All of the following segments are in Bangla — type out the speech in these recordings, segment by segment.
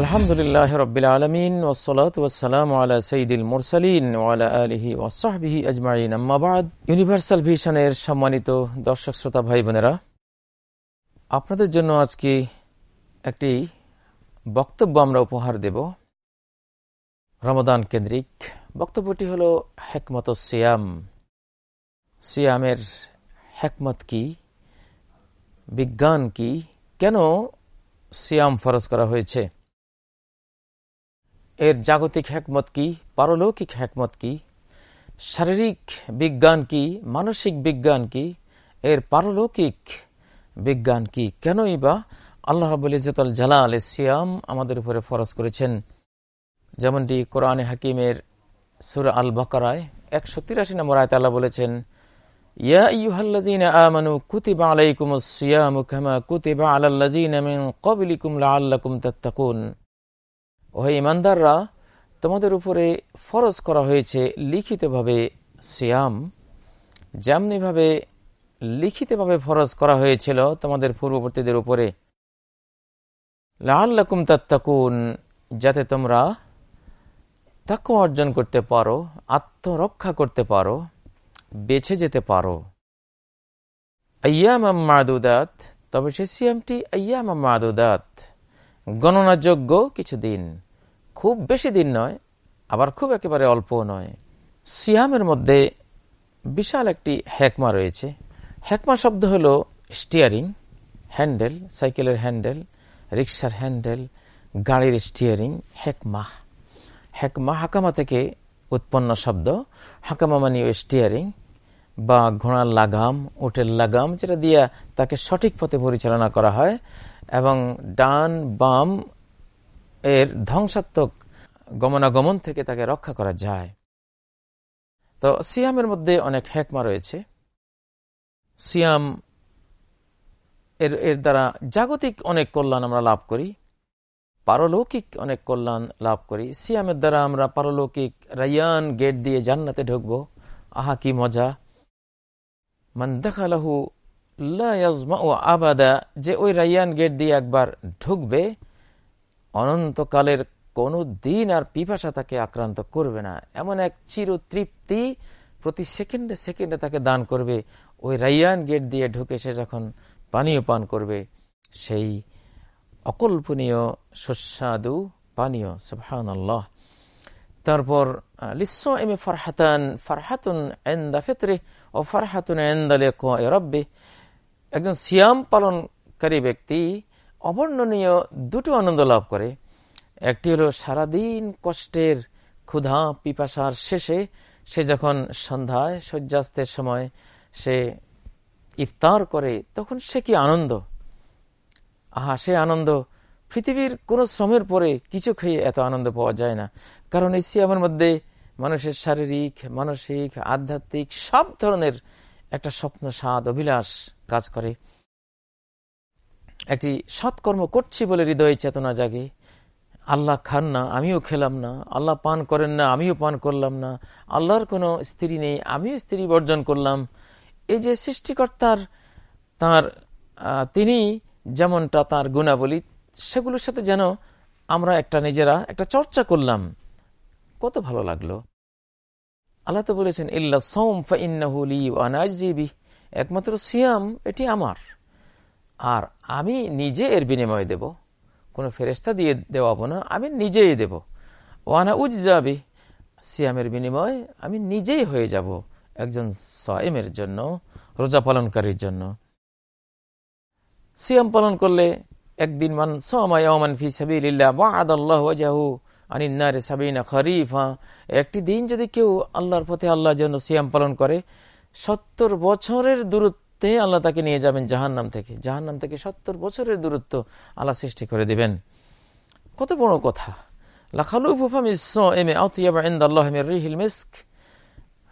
আলহামদুলিল্লাহ রবিল আলমিন ওসলাত ওসালাম আলা সঈদুল মুরসালিন ওয়ালা আলহি ওসাহবিহি আজমাইন। আম্মাবাদ ইউনিভার্সাল ভিশনের সম্মানিত দর্শক শ্রোতা ভাই বোনেরা, আপনাদের জন্য আজকে একটি বক্তব্য আমরা উপহার দেব। রমদান কেন্দ্রিক বক্তব্যটি হল হেকমত সিয়াম। সিয়ামের হেকমত কি? বিজ্ঞান কি? কেন সিয়াম ফরজ করা হয়েছে? এর জাগতিক হেকমত কি? পারলৌকিক হেকমত কি? শারীরিক বিজ্ঞান কি? মানসিক বিজ্ঞান কি? এর পারলৌকিক বিজ্ঞান কি? কেনই বা আল্লাহ রাবুল ইজতুল জালাল সিয়াম আমাদের উপরে ফরজ করেছেন? যেমনটি কোরআনে হাকিমের সুর আল বকরায় একশো তিরাশি নম্বর আয়ত আল্লাহ বলেছেন ইয়া ইয়ুহাল্লাযীনা আমানু কুতিবা আলাইকুমুস সিয়ামু কামা কুতিবা আলাল্লাযীনা মিন ক্বাবলিকুম লাআল্লাকুম তাত্তাকুন। ওহে ইমানদাররা তোমাদের উপরে ফরজ করা হয়েছে লিখিতভাবে সিয়াম। যেমনিভাবে লিখিতভাবে ফরজ করা হয়েছিল তোমাদের পূর্ববর্তীদের উপরে। লাল্লাকুম তাত্তাকুন, যাতে তোমরা তাকে অর্জন করতে পারো, আত্মরক্ষা করতে পারো। বেছে যেতে পারো। আয়াম মাদুদাত, তবে সে সিয়ামটি আয়াম মাদুদাত। গণনাযোগ্য কিছু দিন খুব বেশি দিন নয়, আবার খুব একেবারে অল্প নয়। সিয়ামের মধ্যে বিশাল একটি হ্যাকমা রয়েছে। হ্যাকমা শব্দ হল স্টিয়ারিং, হ্যান্ডেল, সাইকেলের হ্যান্ডেল, রিক্সার হ্যান্ডেল, গাড়ির স্টিয়ারিং হেকমা হ্যাকমা হাকামা থেকে উৎপন্ন শব্দ হাকামা মানে স্টিয়ারিং বা ঘোড়ার লাগাম, উটের লাগাম, যেটা দিয়ে তাকে সঠিক পথে পরিচালনা করা হয়, এবং ডান বাম এর ধ্বংসাত্মক গমনাগমন থেকে তাকে রক্ষা করা যায়। তো সিয়ামের মধ্যে অনেক হ্যাকমা রয়েছে। সিয়াম এর এর দ্বারা জাগতিক অনেক কল্যাণ আমরা লাভ করি। পারলৌকিক অনেক কল্যাণ লাভ করি। সিয়ামের দ্বারা আমরা পারলৌকিক রায়ান গেট দিয়ে জান্নাতে ঢুকবো। আহা, কি মজা। মান দেখালাহু আবাদা, যে ওই রাইয়ান গেট দিয়ে একবার ঢুকবে, অনন্তকালের কোনো দিন আর পিপাসা তাকে আক্রান্ত করবে না। এমন এক চির তৃপ্তি প্রতি সেকেন্ডে সেকেন্ডে তাকে দান করবে। ওই রাইয়ান গেট দিয়ে ঢুকে সে যখন পানীয় পান করবে, সেই অকল্পনীয়, সুস্বাদু পানীয় সুবহান আল্লাহ তারপর লিস্স এম এ ফারহাতান ফারহাতুন এন্দা ফেতরে ও ফারহাতুন এন্দা লেখ রব্বে একজন সিয়াম পালনকারী ব্যক্তি অবর্ণনীয় দুটো আনন্দ লাভ করে। একটি হলো সারাদিন কষ্টের ক্ষুধা পিপাসার শেষে সে যখন সন্ধ্যায় সূর্যাস্তের সময় সে ইফতার করে, তখন সে কি আনন্দ? আহা, সে আনন্দ। পৃথিবীর কোনো শ্রমের পরে কিছু খেয়ে এত আনন্দ পাওয়া যায় না। কারণ এই সিয়ামের মধ্যে মানুষের শারীরিক, মানসিক, আধ্যাত্মিক সব ধরনের একটা স্বপ্ন, স্বাদ, অভিলাষ কাজ করে। একটি সৎকর্ম করছি বলে হৃদয় চেতনা জাগে। আল্লাহ খান না, আমিও খেলাম না। আল্লাহ পান করেন না, আমিও পান করলাম না। আল্লাহর কোনো স্ত্রী নেই, আমিও স্ত্রী বর্জন করলাম। এই যে সৃষ্টিকর্তার, তার তিনি যেমনটা তার গুণাবলী, সেগুলোর সাথে যেন আমরা একটা নিজেরা একটা চর্চা করলাম। কত ভালো লাগল। আল্লাহ তো বলেছেন, ইল্লা সোম ফাইনাহুলি একমাত্র সিয়াম, এটি আমার। আর আমি নিজে এর বিনিময় দেব। কোনো ফেরেস্তা দিয়ে দেওয়াবো না, আমি নিজেই দেব। ওয়ানা উজ যাবে সিয়ামের বিনিময় আমি নিজেই হয়ে যাব, একজন সাইমের জন্য, রোজা পালনকারীর জন্য। সিয়াম পালন করলে একদিন মান সোমান ফি সাবিল্লাহ আদাল্লাহ ওয়াজাহু আনিন্নারে সাবিনা খরিফা। একটি দিন যদি কেউ আল্লাহর পথে আল্লাহর জন্য সিয়াম পালন করে, সত্তর বছরের দূরত্বে আল্লাহ তাকে নিয়ে যাবেন জাহান্নাম থেকে। জাহান্নাম থেকে সত্তর বছরের দূরত্ব আল্লাহ সৃষ্টি করে দিবেন। কত বড় কথা।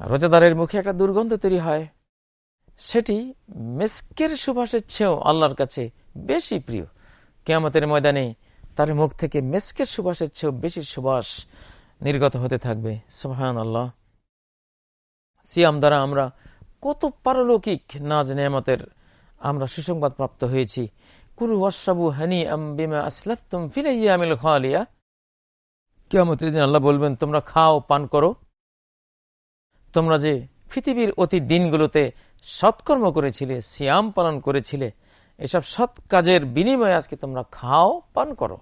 রোজাদারের মুখে একটা দুর্গন্ধ তৈরি হয়। সেটি মেস্কের সুভাষের চেয়েও আল্লাহর কাছে বেশি প্রিয়। কেয়ামতের ময়দানে তার মুখ থেকে মেস্কের সুবাসের চেয়েও বেশি সুবাস নির্গত হতে থাকবে। সোহান আল্লাহ সিয়াম দ্বারা আমরা কত পারলৌকিক নাজ নেয়ামতের আমরা সুসংবাদ প্রাপ্ত হয়েছি। কুরু ওয়াসাবু হানি বিমা আসলাফতুম ফিলাইয়ামিল খালিয়া। কেমতের দিন আল্লাহ বলবেন, তোমরা খাও, পান করো। তোমরা যে পৃথিবীর অতি দিনগুলোতে সৎকর্ম করেছিলে, সিয়াম পালন করেছিলে, এসব সৎ কাজের বিনিময়ে আজকে তোমরা খাও, পান করো।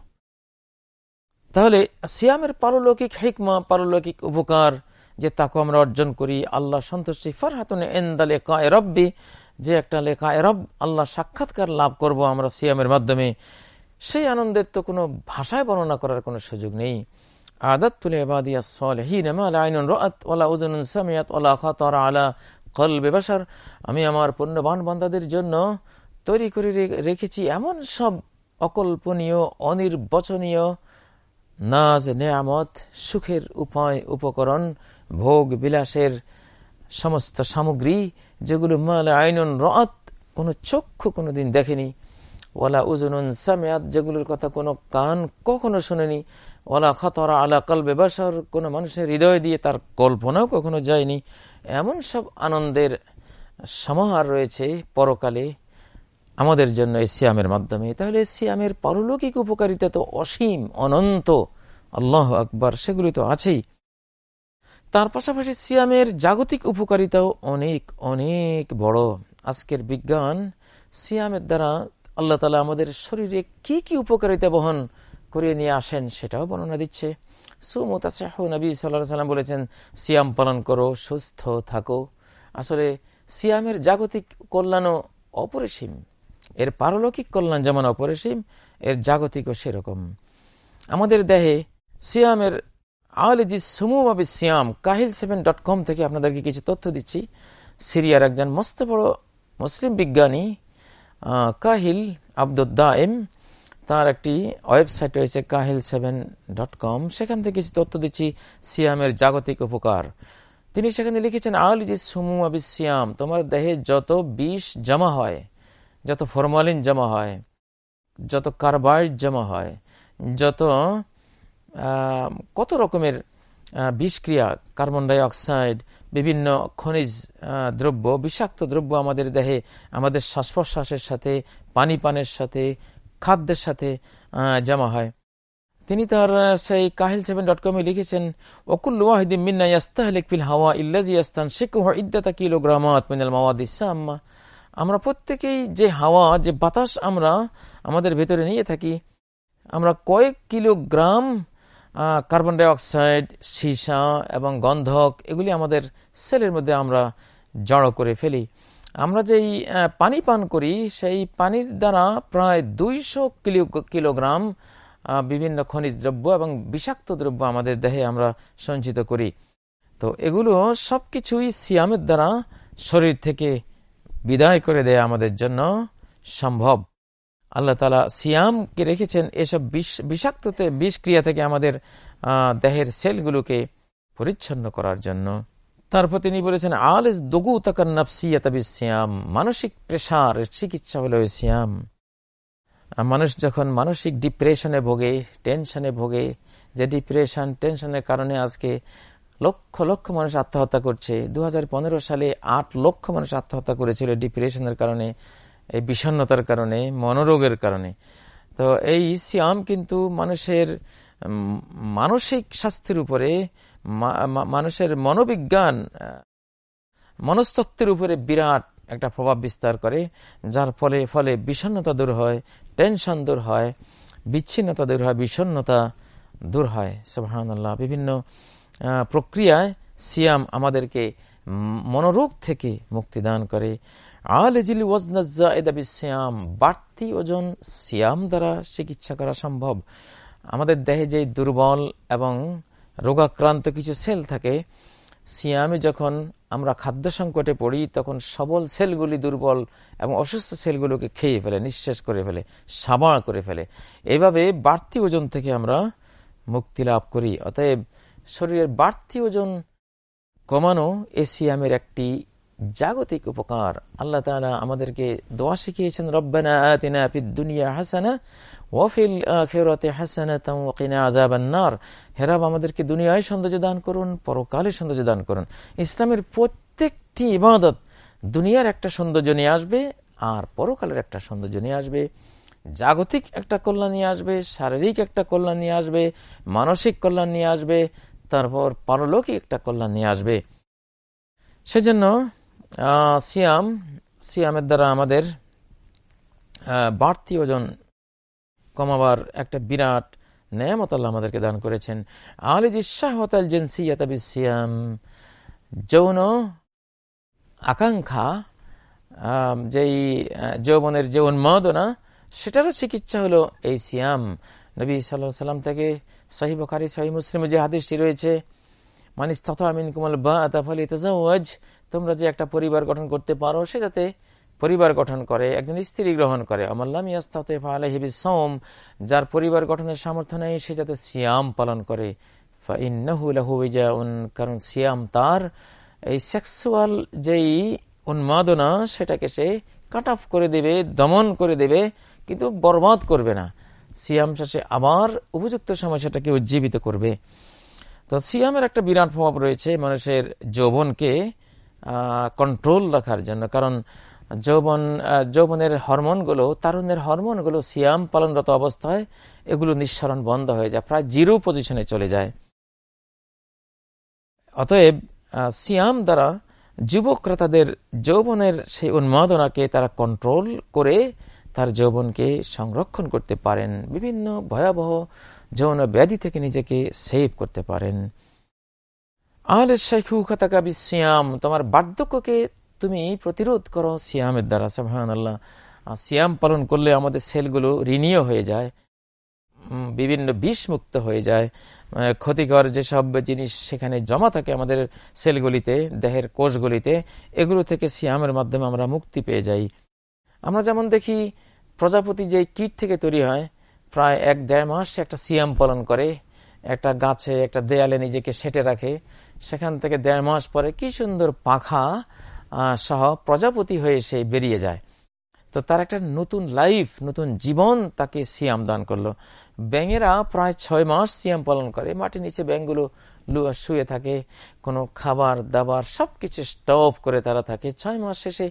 তাহলে সিয়ামের পারলৌকিক হিকমা, পারলৌকিক উপকার যে তাকে আমরা অর্জন করি, আল্লাহ সন্তুষ্টি। ফারহাতুন এন্দা লেখা রব্বি, যে একটা লেখা এরব আল্লাহ সাক্ষাৎকার লাভ করব আমরা সিয়ামের মাধ্যমে। সেই আনন্দের তো কোনো ভাষায় বর্ণনা করার কোনো সুযোগ নেই। আদাত তুলে আমি আমার পুণ্যবান বান্দাদের জন্য তৈরি করে রেখেছি এমন সব অকল্পনীয়, অনির্বচনীয় নাজ, নেয়ামত, সুখের উপায়, উপকরণ, ভোগ বিলাসের সমস্ত সামগ্রী যেগুলো মাল আইনুন রত কোনো চক্ষু কোনোদিন দেখেনি। ওলা উজনুন সামিয়াত যেগুলোর কথা কোনো কান কখনো শোনেনি। ওলা খতরা আলা কলবে বাসার কোনো মানুষের হৃদয় দিয়ে তার কল্পনাও কখনো যায়নি। এমন সব আনন্দের সমাহার রয়েছে পরকালে আমাদের জন্য এই সিয়ামের মাধ্যমে। তাহলে সিয়ামের পারলৌকিক উপকারিতা তো অসীম, অনন্ত। আল্লাহ আকবর, সেগুলি তো আছেই। তার পাশাপাশি সিয়ামের জাগতিক উপকারিতাও অনেক অনেক বড়। আজকের বিজ্ঞান সিয়ামের দ্বারা আল্লাহ তালা আমাদের শরীরে কি কি উপকারিতা বহন করিয়ে নিয়ে আসেন সেটাও বর্ণনা দিচ্ছে। সুমতাসাহ নবী সাল্লাহ বলেছেন, সিয়াম পালন করো, সুস্থ থাকো। আসলে সিয়ামের জাগতিক কল্যাণও অপরিসীম। এর পারলৌকিক কল্যাণ যেমন অপরিসীম, এর জাগতিকও সেরকম। আমাদের দেহে সিয়ামের আলিজি সুমুমাবি সিয়াম, কাহিল সেভেন ডট কম থেকে আপনাদেরকে কিছু তথ্য দিচ্ছি। সিরিয়ার একজন মস্ত বড় মুসলিম বিজ্ঞানী কাহিল আব্দুদ্দাইম তার একটি ওয়েবসাইট রয়েছে কাহিল সেভেন ডট কম। সেখান থেকে কিছু তথ্য দিচ্ছি সিয়ামের জাগতিক উপকার। তিনি সেখানে লিখেছেন, আলিজি সুমুমাবি সিয়াম, তোমার দেহে যত বিষ জমা হয়, যত ফরমালিন জমা হয়, যত কার্বাইড জমা হয়, যত কত রকমের বিষক্রিয়া, কার্বন ডাইঅক্সাইড বিভিন্ন খনিজ দ্রব্য, বিষাক্ত দ্রব্য আমাদের দেহে, আমাদের শ্বাস প্রশ্বাসের সাথে, পানি পানের সাথে, খাদ্যের সাথে জমা হয়। তিনি তার সেই কাহিল সেভেন ডট কমে লিখেছেন ওকুল ওয়াহিদিন মিন্না ইয়াস্তাহলিক ফিল হাওয়া ইল্লাজি ইয়াস্তান শিকুহ ইদ্দাতা কিলোগ্রামাত মিনাল মাওয়াদ ইসাম্মা আমরা প্রত্যেকেই যে হাওয়া, যে বাতাস আমরা আমাদের ভেতরে নিয়ে থাকি, আমরা কয়েক কিলোগ্রাম কার্বন ডাইঅক্সাইড সীসা এবং গন্ধক, এগুলি আমাদের সেলের মধ্যে আমরা জড়ো করে ফেলি। আমরা যেই পানি পান করি, সেই পানির দ্বারা প্রায় দুইশো কিলো, কিলোগ্রাম বিভিন্ন খনিজ দ্রব্য এবং বিষাক্ত দ্রব্য আমাদের দেহে আমরা সঞ্চিত করি। তো এগুলো সব কিছুই সিয়ামের দ্বারা শরীর থেকে বিদায় করে দেয়া আমাদের জন্য সম্ভব। আল্লাহ তালা সিয়ামকে রেখেছেন এসব বিষ, বিষাক্ততে বিষক্রিয়া থেকে আমাদের দেহের সেলগুলোকে পরিচ্ছন্ন করার জন্য। তারপর তিনি বলেছেন আল আলেস দগু তাকার মানসিক প্রেশার, চিকিৎসা হলো সিয়াম। মানুষ যখন মানসিক ডিপ্রেশনে ভোগে, টেনশনে ভোগে, যে ডিপ্রেশন, টেনশনের কারণে আজকে লক্ষ লক্ষ মানুষ আত্মহত্যা করছে। দু হাজার পনেরো সালে আট লক্ষ মানুষ আত্মহত্যা করেছিল ডিপ্রেশনের কারণে। এই বিষণ্নতার কারণে, মনোরোগের কারণে। তো এই সিয়াম কিন্তু মানুষের মানসিক স্বাস্থ্যের উপরে মানুষের মনোবিজ্ঞান মনস্তত্ত্বের উপরে বিরাট একটা প্রভাব বিস্তার করে, যার ফলে ফলে বিষণ্নতা দূর হয়, টেনশন দূর হয়, বিচ্ছিন্নতা দূর হয় বিষণ্নতা দূর হয়। সুবাহান বিভিন্ন প্রক্রিয়ায় সিয়াম আমাদেরকে মনোরোগ থেকে মুক্তি দান করে। আলেজিল ওয়াজনাজাম বাড়তি ওজন সিয়াম দ্বারা চিকিৎসা করা সম্ভব। আমাদের দেহে যে দুর্বল এবং রোগাক্রান্ত কিছু সেল থাকে, সিয়ামে যখন আমরা খাদ্য সংকটে পড়ি, তখন সবল সেলগুলি দুর্বল এবং অসুস্থ সেলগুলোকে খেয়ে ফেলে, নিঃশেষ করে ফেলে সাবাড় করে ফেলে। এভাবে বাড়তি ওজন থেকে আমরা মুক্তি লাভ করি। অতএব শরীরের বাড়তি ওজন কমানো এ সিয়ামের একটি জাগতিক উপকার। আল্লাহ তালা আমাদেরকে দোয়া শিখিয়েছেন, রব্বানা আতিনা ফিদ দুনিয়া হাসানা ওয়াফিল খেরতে হাসানা তামিনা আজাবান্নার হেরাব আমাদেরকে দুনিয়ায় সৌন্দর্য দান করুন, পরকালে সৌন্দর্য দান করুন। ইসলামের প্রত্যেকটি ইবাদত দুনিয়ার একটা সৌন্দর্য নিয়ে আসবে আর পরকালের একটা সৌন্দর্য নিয়ে আসবে। জাগতিক একটা কল্যাণ নিয়ে আসবে, শারীরিক একটা কল্যাণ নিয়ে আসবে, মানসিক কল্যাণ নিয়ে আসবে, তারপর পারলৌকিক একটা কল্যাণ নিয়ে আসবে। সেজন্য সিয়াম, সিয়ামের দ্বারা আমাদের বাড়তি ওজন কমাবার একটা বিরাট নেয়ামত আল্লাহ আমাদেরকে দান করেছেন। আলিজি শাহতাল জেন্সিয়াতাবি সিয়াম, যৌন আকাঙ্ক্ষা যেই যৌবনের যে উন্মাদনা, সেটারও চিকিৎসা হলো এই সিয়াম। নবী সাল্লাহ সাল্লাম থেকে সাহি বখারি, সাহি মুসলিম যে হাদিসটি রয়েছে, মানিস তথা আমিন কুমল বা আতাফালি তাজাওয়াজ তোমরা যে একটা পরিবার গঠন করতে পারো, সে যাতে পরিবার গঠন করে, একজন স্ত্রী গ্রহণ করে। আমাল্লাম ইয়াস্তাতে ফালাহিবি সোম যার পরিবার গঠনের সামর্থ্য নেই, সে যাতে সিয়াম পালন করে। কারণ সিয়াম তার এই সেক্সুয়াল যেই উন্মাদনা, সেটাকে সে কাট অফ করে দেবে, দমন করে দেবে, কিন্তু বরবাদ করবে না। সিয়াম শেষে আবার উপযুক্ত সময় সেটাকে উজ্জীবিত করবে। তো সিয়ামের একটা বিরাট প্রভাব রয়েছে মানুষের যৌবনকে। কন্ট্রোল রাখার জন্য। কারণ যৌবন যৌবনের হরমোনগুলো তারুণের হরমোনগুলো সিয়াম পালনরত অবস্থায় এগুলো নিঃসরণ বন্ধ হয়ে যায়, প্রায় জিরো পজিশনে চলে যায়। অতএব সিয়াম দ্বারা যুবকরা তাদের যৌবনের সেই উন্মাদনাকে তারা কন্ট্রোল করে তার যৌবনকে সংরক্ষণ করতে পারেন। বিভিন্ন ভয়াবহ যৌন ব্যাধি থেকে নিজেকে সেভ করতে পারেন। আহলে শেখু খাতাকাবি সিয়াম তোমার বার্ধক্যকে তুমি প্রতিরোধ করো সিয়ামের দ্বারা সাহান আল্লাহ সিয়াম পালন করলে আমাদের সেলগুলো ঋণীয় হয়ে যায় বিভিন্ন বিষ মুক্ত হয়ে যায়। ক্ষতিকর যেসব জিনিস সেখানে জমা থাকে আমাদের সেলগুলিতে, দেহের কোষগুলিতে, এগুলো থেকে সিয়ামের মাধ্যমে আমরা মুক্তি পেয়ে যাই। আমরা যেমন দেখি, প্রজাপতি যে কীট থেকে তৈরি হয়, প্রায় এক দেড় মাস একটা সিয়াম পালন করে, একটা গাছে, একটা দেয়ালে নিজেকে সেটে রাখে। সেখান থেকে দেড় মাস পরে কি সুন্দর পাখা সহ প্রজাপতি হয়ে সে বেরিয়ে যায়। তো তার একটা নতুন লাইফ, নতুন জীবন তাকে সিয়াম দান করল। ব্যাঙেরা প্রায় ছয় মাস সিয়াম পালন করে। মাটির নিচে ব্যাঙগুলো শুয়ে থাকে, কোনো খাবার, দাবার, সবকিছু স্টপ করে তারা থাকে। ছয় মাস শেষে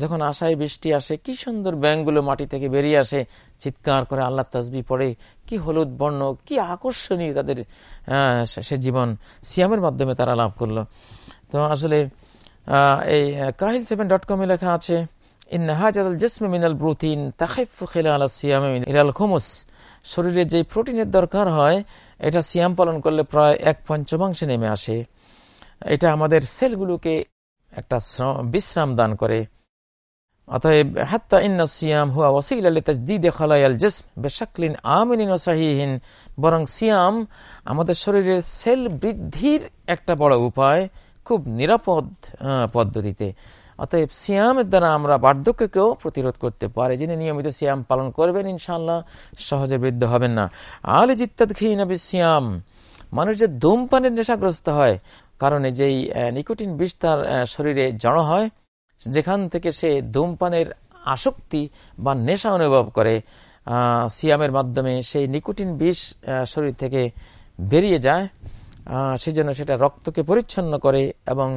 যখন আশায় বৃষ্টি আসে, কি সুন্দর ব্যাঙগুলো মাটি থেকে বেরিয়ে আসে। চিৎকার করে আল্লাহ তাজবি পড়ে। কি হলুদ বর্ণ, কি আকর্ষণীয় তাদের সে জীবন সিয়ামের মাধ্যমে তারা লাভ করল। তো আসলে এই, কাহিল সেভেন ডট কমে লেখা আছে শরীরে যে প্রোটিনের দরকার হয়, এটা সিয়াম পালন করলে প্রায় এক পঞ্চমাংশে নেমে আসে। এটা আমাদের সেলগুলোকে একটা বিশ্রাম দান করে। অতএব হাত্তা ইন্না সিয়াম হুয়া ওসিল আলী তাজদিদে খালায়াল জিসম বেশাকলিন আমিন সাহিহীন। বরং সিয়াম আমাদের শরীরের সেল বৃদ্ধির একটা বড় উপায়, খুব নিরাপদ পদ্ধতিতে। অতএব সিয়ামের দ্বারা আমরা বার্ধক্যকেও প্রতিরোধ করতে পারি। যিনি নিয়মিত সিয়াম পালন করবেন ইনশাল্লাহ সহজে বৃদ্ধ হবেন না। আলে জিত্তাদ নবী সিয়াম। মানুষ যে ধূমপানের নেশাগ্রস্ত হয়, কারণে যেই নিকোটিন বিষ তার শরীরে জড়ো হয়, যেখান থেকে সে ধূমপানের আসক্তি বা নেশা অনুভব করে সিয়ামের মাধ্যমে সেই নিকোটিন বিষ শরীর থেকে বেরিয়ে যায় সেজন্য সেটা রক্তকে পরিচ্ছন্ন করে এবং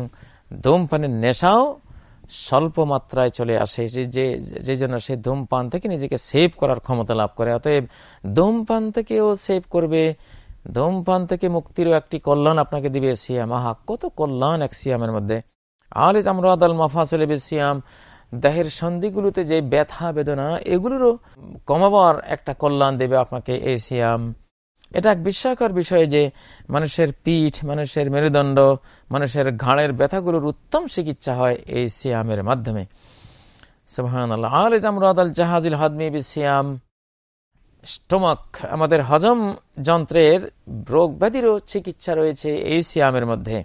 ধূমপানের নেশাও স্বল্প মাত্রায় চলে আসে, যে যে জন্য সে ধূমপান থেকে নিজেকে সেভ করার ক্ষমতা লাভ করে। অতএব ধূমপান থেকেও সেভ করবে, ধূমপান থেকে মুক্তিরও একটি কল্যাণ আপনাকে দিবে সিয়াম। আহা, কত কল্যাণ এক সিয়ামের মধ্যে। আলিজ আমরাদ আল মাফাসেল সিয়াম, দেহের সন্ধিগুলোতে যে ব্যথা বেদনা, এগুলোরও কমাবার একটা কল্যাণ দেবে আপনাকে এই সিয়াম। এটা এক বিস্ময়কর বিষয় যে মানুষের পিঠ, মানুষের মেরুদণ্ড, মানুষের ঘাড়ের ব্যথাগুলোর উত্তম চিকিৎসা হয় এই সিয়ামের মাধ্যমে। জাহাজিল হদমি সিয়াম। স্টোমাক, আমাদের হজম যন্ত্রের রোগ ব্যাধিরও চিকিৎসা রয়েছে এই সিয়ামের মধ্যে।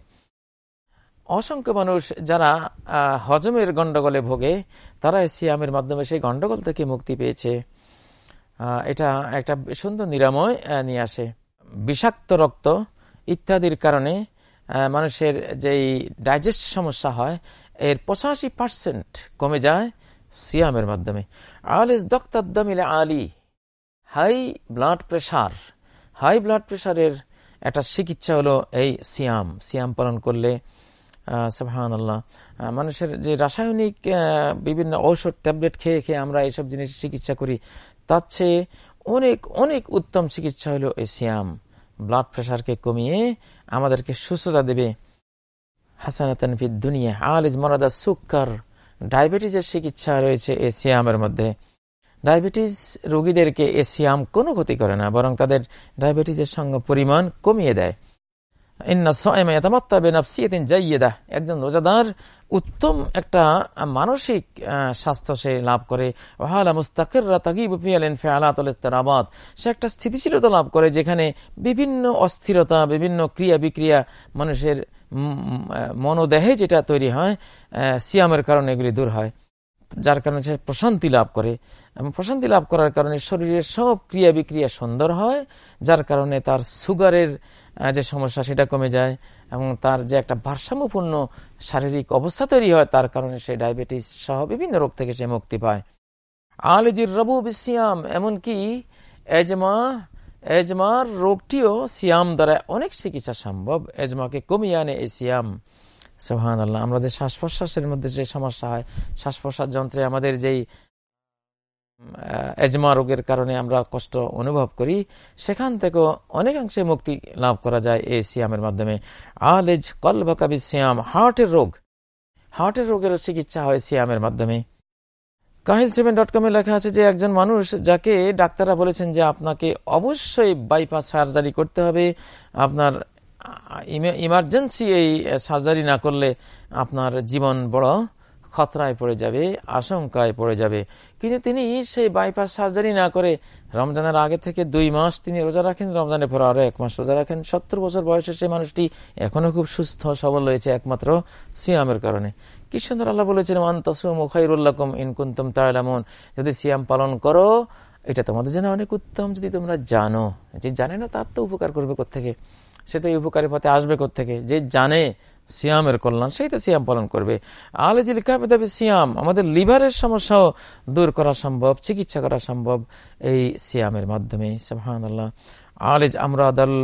অসংখ্য মানুষ যারা হজমের গন্ডগোলে ভোগে, তারা এই সিয়ামের মাধ্যমে সেই গন্ডগোল থেকে মুক্তি পেয়েছে। এটা একটা সুন্দর নিরাময় নিয়ে আসে। বিষাক্ত রক্ত ইত্যাদির কারণে মানুষের যেই ডাইজেস্ট সমস্যা হয়, এর পঁচাশি পার্সেন্ট কমে যায় সিয়ামের মাধ্যমে। আল ইস দক্তাদ্দামিল Ali, high blood pressure high blood প্রেশারের একটা চিকিৎসা হলো এই সিয়াম। সিয়াম পালন করলে সাহান আল্লাহ মানুষের যে রাসায়নিক বিভিন্ন ঔষধ, ট্যাবলেট খেয়ে খেয়ে আমরা এইসব জিনিস চিকিৎসা করি। তার চেয়ে অনেক অনেক উত্তম চিকিৎসা হলো এই সিয়াম। ব্লাড প্রেশারকে কমিয়ে আমাদেরকে সুস্থতা দেবে। হাসানাতনফি দুনিয়া। আলিজ মরাদা সুক্কার। চিকিৎসা রয়েছে মধ্যে। ডায়াবেটিস রোগীদেরকে এ সিয়াম কোনো ক্ষতি করে না, বরং তাদের ডায়াবেটিসের সঙ্গে পরিমাণ কমিয়ে দেয়। একজন রোজাদার উত্তম একটা মানসিক স্বাস্থ্য সে লাভ করে। সে একটা স্থিতিশীলতা লাভ করে যেখানে বিভিন্ন অস্থিরতা, বিভিন্ন ক্রিয়া বিক্রিয়া মানুষের মনোদেহে যেটা তৈরি হয় সিয়ামের কারণে এগুলি দূর হয়। যার কারণে সে প্রশান্তি লাভ করে। এবং প্রশান্তি লাভ করার কারণে শরীরের সব ক্রিয়া বিক্রিয়া সুন্দর হয়, যার কারণে তার সুগারের যে সমস্যা সেটা কমে যায় এবং তার যে একটা ভারসাম্যপূর্ণ শারীরিক অবস্থা তৈরি হয়, তার কারণে সে ডায়াবেটিস সহ বিভিন্ন রোগ থেকে সে মুক্তি পায়। আলজির রবু বিসিয়াম, এমনকি এজমা, এজমার রোগটিও সিয়াম দ্বারা অনেক চিকিৎসা সম্ভব। এজমাকে কমিয়ে আনে এই সিয়াম। সোহান আল্লাহ আমাদের শ্বাস প্রশ্বাসের মধ্যে যে সমস্যা হয় শ্বাস প্রশ্বাস যন্ত্রে আমাদের যেই এজমা রোগের কারণে আমরা কষ্ট অনুভব করি। সেখান থেকেও অনেকাংশে মুক্তি লাভ করা যায় এই সিয়ামের মাধ্যমে। আলেজ কলবাকাবি সিয়াম হার্টের রোগ। হার্টের রোগেরও চিকিৎসা হয় সিয়ামের মাধ্যমে। কাহিল সেভেন ডট কমে লেখা আছে যে, একজন মানুষ যাকে ডাক্তাররা বলেছেন যে, আপনাকে অবশ্যই বাইপাস সার্জারি করতে হবে। আপনার ইমার্জেন্সি এই সার্জারি না করলে আপনার জীবন বড় খতরায় পড়ে যাবে, আশঙ্কায় পড়ে যাবে। কিন্তু তিনি সেই বাইপাস সার্জারি না করে রমজানের আগে থেকে দুই মাস তিনি রোজা রাখেন, রমজানের পর আরও এক মাস রোজা রাখেন। সত্তর বছর বয়সে সেই মানুষটি এখনও খুব সুস্থ, সবল রয়েছে একমাত্র সিয়ামের কারণে। কি সুন্দর আল্লাহ বলেছেন আন্তাসুমুখাইরুল্লাকুম ইনকুন্তম তাইলামুন যদি সিয়াম পালন করো, এটা তোমাদের জন্য অনেক উত্তম। যদি তোমরা জানো, যে জানে না, তার তো উপকার করবে কোথেকে সে তো এই উপকারী পথে আসবে কোথেকে যে জানে সিয়ামের কল্যাণ, সেই তো সিয়াম পালন করবে। আলেজিল কাবেদাবি সিয়াম, আমাদের লিভারের সমস্যাও দূর করা সম্ভব, চিকিৎসা করা সম্ভব এই সিয়ামের মাধ্যমে সাহান আল্লাহ আলেজ আমরাদাল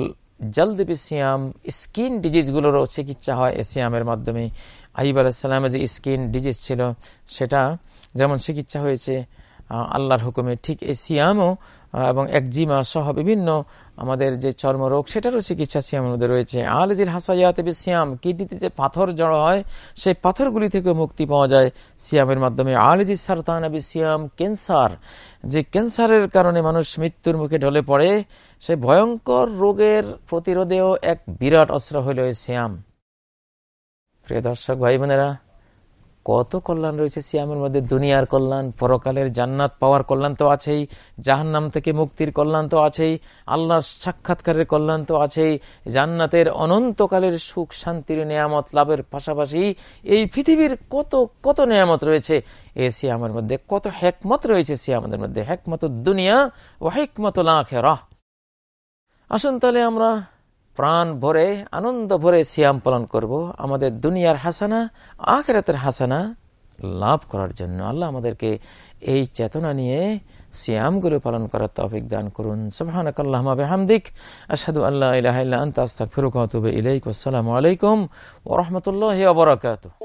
জলদিবি সিয়াম, স্কিন ডিজিজগুলোরও চিকিৎসা হয় সিয়ামের মাধ্যমে। আইব আলাইসাল্লামের যে স্কিন ডিজিজ ছিল, সেটা যেমন চিকিৎসা হয়েছে আল্লাহর হুকুমে, ঠিক এই সিয়ামও এবং একজিমা সহ বিভিন্ন আমাদের যে চর্মরোগ, সেটারও চিকিৎসা সিয়ামের মধ্যে রয়েছে। আলজির হাসাইয়াতে সিয়াম কিডনিতে যে পাথর জড়ো হয়, সেই পাথরগুলি থেকে মুক্তি পাওয়া যায় সিয়ামের মাধ্যমে। আলজি সারতানবি সিয়াম ক্যান্সার। যে ক্যান্সারের কারণে মানুষ মৃত্যুর মুখে ঢলে পড়ে সেই ভয়ঙ্কর রোগের প্রতিরোধেও এক বিরাট অস্ত্র হইল সিয়াম। প্রিয় দর্শক ভাই বোনেরা কত কল্যাণ রয়েছে সিয়ামের মধ্যে? দুনিয়ার কল্যাণ, পরকালের জান্নাত পাওয়ার কল্যাণ তো আছেই, জাহান্নাম থেকে মুক্তির কল্যাণ তো আছেই আল্লাহ সাক্ষাৎকারের কল্যাণ তো আছেই, জান্নাতের অনন্তকালের সুখ, শান্তির নিয়ামত লাভের পাশাপাশি এই পৃথিবীর কত কত নিয়ামত রয়েছে? এ সিয়ামের মধ্যে কত হেকমত রয়েছে সিয়ামের মধ্যে? হেকমত দুনিয়া ও হেকমত লাখেরা আসুন তাহলে আমরা প্রাণ ভরে, আনন্দ ভরে সিয়াম পালন করব। আমাদের দুনিয়ার হাসানা, আখেরাতের হাসানা লাভ করার জন্য। আল্লাহ আমাদেরকে এই চেতনা নিয়ে সিয়ামগুলো পালন করার তফিক দান করুন। সুবাহানকাল্লাহমাবিক আসাদু আল্লাহ ইলাহ আন্তা, আস্তাগফিরুকা ওয়া আতুবু ইলাইক। আলাইকুম ওয়া রাহমাতুল্লাহি ওয়া বারাকাতুহু।